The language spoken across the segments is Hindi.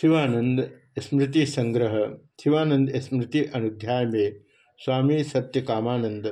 शिवानंद स्मृति संग्रह, शिवानंद स्मृति अनुध्याय में स्वामी सत्य कामानंद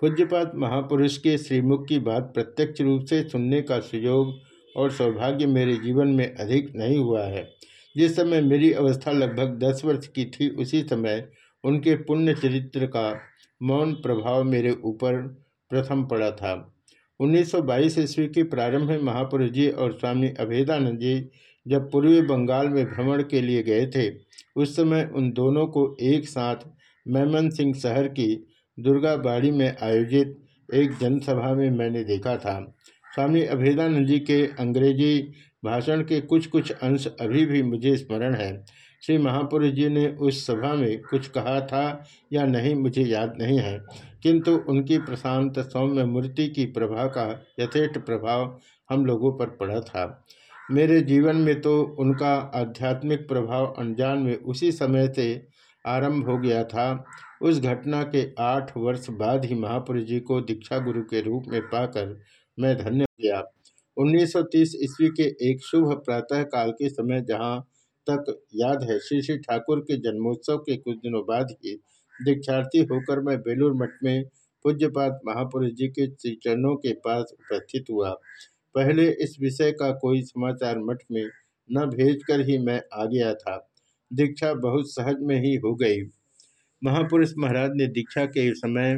पूज्यपात महापुरुष के श्रीमुख की बात प्रत्यक्ष रूप से सुनने का सुयोग और सौभाग्य मेरे जीवन में अधिक नहीं हुआ है। जिस समय मेरी अवस्था लगभग दस वर्ष की थी, उसी समय उनके पुण्य चरित्र का मौन प्रभाव मेरे ऊपर प्रथम पड़ा था। 1922 ईस्वी के प्रारंभ में महापुरुष जी और स्वामी अभेदानंद जी जब पूर्वी बंगाल में भ्रमण के लिए गए थे, उस समय उन दोनों को एक साथ मैमन सिंह शहर की दुर्गा बाड़ी में आयोजित एक जनसभा में मैंने देखा था। स्वामी अभेदानंद जी के अंग्रेज़ी भाषण के कुछ कुछ अंश अभी भी मुझे स्मरण है। श्री महापुरुष जी ने उस सभा में कुछ कहा था या नहीं मुझे याद नहीं है, किंतु उनकी प्रशांत सौम्य मूर्ति की प्रभा का यथेष्ट प्रभाव हम लोगों पर पड़ा था। मेरे जीवन में तो उनका आध्यात्मिक प्रभाव अनजान में उसी समय से आरंभ हो गया था। उस घटना के आठ वर्ष बाद ही महापुरुष जी को दीक्षा गुरु के रूप में पाकर मैं धन्य हो गया। 1930 ईस्वी के एक शुभ प्रातः काल के समय जहाँ तक याद है, श्री श्री ठाकुर के जन्मोत्सव के कुछ दिनों बाद ही दीक्षार्थी होकर मैं बेलूर मठ में पूज्यपात महापुरुष जी के श्री चरणों के पास उपस्थित हुआ। पहले इस विषय का कोई समाचार मठ में न भेजकर ही मैं आ गया था। दीक्षा बहुत सहज में ही हो गई। महापुरुष महाराज ने दीक्षा के समय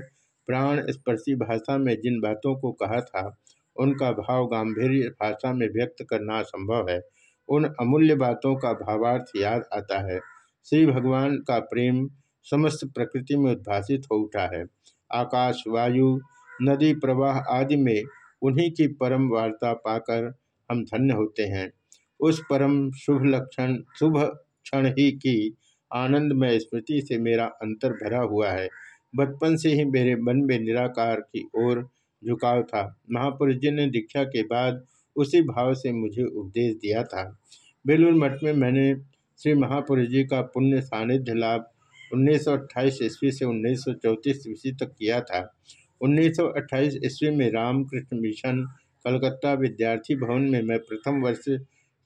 प्राण स्पर्शी भाषा में जिन बातों को कहा था, उनका भाव गंभीर भाषा में व्यक्त करना संभव है। उन अमूल्य बातों का भावार्थ याद आता है। श्री भगवान का प्रेम समस्त प्रकृति में उद्भाषित हो उठा है। आकाश, वायु, नदी, प्रवाह आदि में उन्हीं की परम वार्ता पाकर हम धन्य होते हैं। उस परम शुभ लक्षण, शुभ क्षण ही की आनंदमय स्मृति से मेरा अंतर भरा हुआ है। बचपन से ही मेरे मन में निराकार की ओर झुकाव था। महापुरुष जी ने दीक्षा के बाद उसी भाव से मुझे उपदेश दिया था। बेलूर मठ में मैंने श्री महापुरुष जी का पुण्य सानिध्य लाभ 1928 ईस्वी से उन्नीस सौ ईस्वी तक किया था। 1928 ईस्वी में रामकृष्ण मिशन कलकत्ता विद्यार्थी भवन में मैं प्रथम वर्ष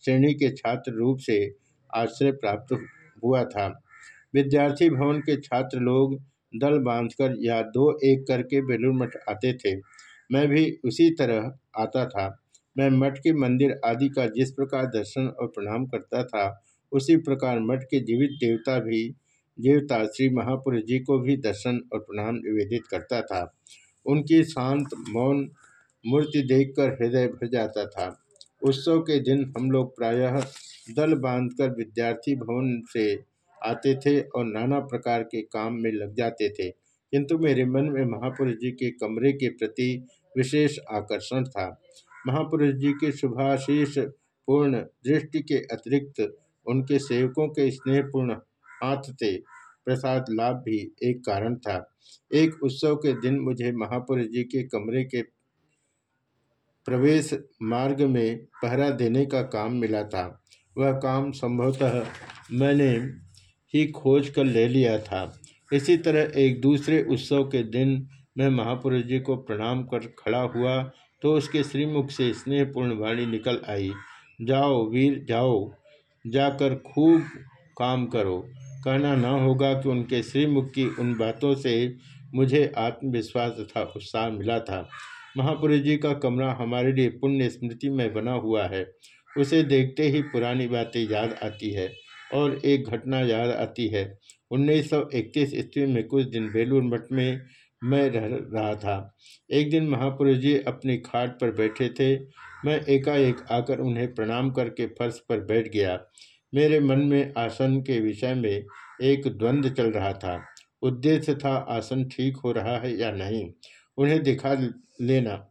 श्रेणी के छात्र रूप से आश्रय प्राप्त हुआ था। विद्यार्थी भवन के छात्र लोग दल बांधकर या दो एक करके बेलूर मठ आते थे। मैं भी उसी तरह आता था। मैं मठ के मंदिर आदि का जिस प्रकार दर्शन और प्रणाम करता था, उसी प्रकार मठ के जीवित देवता भी देवता श्री महापुरुष जी को भी दर्शन और प्रणाम निवेदित करता था। उनकी शांत, मौन मूर्ति देखकर हृदय भर जाता था। उत्सव के दिन हम लोग प्रायः दल बांधकर विद्यार्थी भवन से आते थे और नाना प्रकार के काम में लग जाते थे। किंतु मेरे मन में महापुरुष जी के कमरे के प्रति विशेष आकर्षण था। महापुरुष जी के शुभाशीष पूर्ण दृष्टि के अतिरिक्त उनके सेवकों के स्नेहपूर्ण थे प्रसाद लाभ भी एक कारण था। एक उत्सव के दिन मुझे महापुरुष जी के कमरे के प्रवेश मार्ग में पहरा देने का काम मिला था। वह काम संभवतः मैंने ही खोज कर ले लिया था। इसी तरह एक दूसरे उत्सव के दिन मैं महापुरुष जी को प्रणाम कर खड़ा हुआ तो उसके श्रीमुख से स्नेहपूर्ण वाणी निकल आई। जाओ वीर, जाओ, जाकर खूब काम करो। कहना न होगा कि उनके श्रीमुख की उन बातों से मुझे आत्मविश्वास तथा उत्साह मिला था। महापुरुष जी का कमरा हमारे लिए पुण्य स्मृति में बना हुआ है। उसे देखते ही पुरानी बातें याद आती है और एक घटना याद आती है। 1931 ईस्वी में कुछ दिन बेलूर मठ में मैं रह रहा था। एक दिन महापुरुष जी अपनी खाट पर बैठे थे। मैं एकाएक आकर उन्हें प्रणाम करके फर्श पर बैठ गया। मेरे मन में आसन के विषय में एक द्वंद्व चल रहा था। उद्देश्य था, आसन ठीक हो रहा है या नहीं? उन्हें दिखा लेना।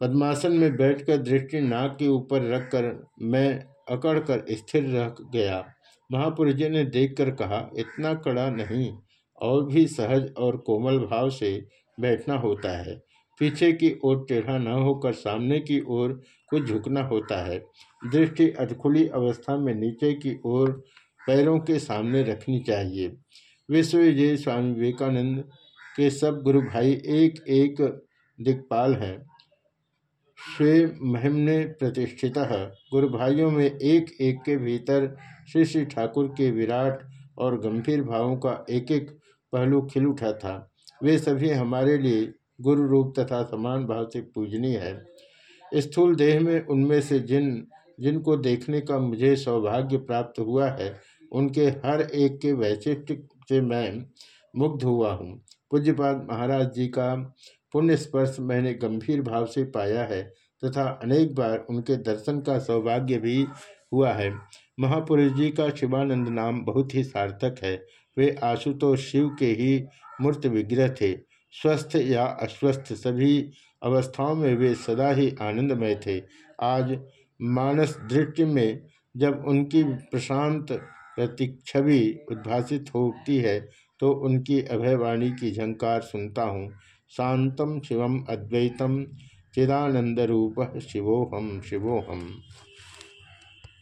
पद्मासन में बैठकर दृष्टि नाक के ऊपर रखकर मैं अकड़कर स्थिर रह गया। महापुरुष जी ने देखकर कहा, इतना कड़ा नहीं, और भी सहज और कोमल भाव से बैठना होता है। पीछे की ओर टेढ़ा न होकर सामने की ओर कुछ झुकना होता है। दृष्टि अधखुली अवस्था में नीचे की ओर पैरों के सामने रखनी चाहिए। विश्व विजय स्वामी विवेकानंद के सब गुरु भाई एक एक दिक्पाल हैं। स्वे महिमने प्रतिष्ठित। गुरु भाइयों में एक एक के भीतर श्री श्री ठाकुर के विराट और गंभीर भावों का एक एक पहलू खिल उठा था। वे सभी हमारे लिए गुरु रूप तथा समान भाव से पूजनीय है। स्थूल देह में उनमें से जिन, जिनको देखने का मुझे सौभाग्य प्राप्त हुआ है, उनके हर एक के वैशिष्ट से मैं मुग्ध हुआ हूँ। पूज्यपाद महाराज जी का पुण्य स्पर्श मैंने गंभीर भाव से पाया है तथा अनेक बार उनके दर्शन का सौभाग्य भी हुआ है। महापुरुष जी का शिवानंद नाम बहुत ही सार्थक है। वे आशुतोष शिव के ही मूर्त विग्रह थे। स्वस्थ या अस्वस्थ सभी अवस्थाओं में वे सदा ही आनंदमय थे। आज मानस दृष्टि में जब उनकी प्रशांत प्रतिच्छवि उद्भासित होती है तो उनकी अभयवाणी की झंकार सुनता हूँ। शांतम शिवम अद्वैतम चिदानंदरूप शिवोहम शिवोहम।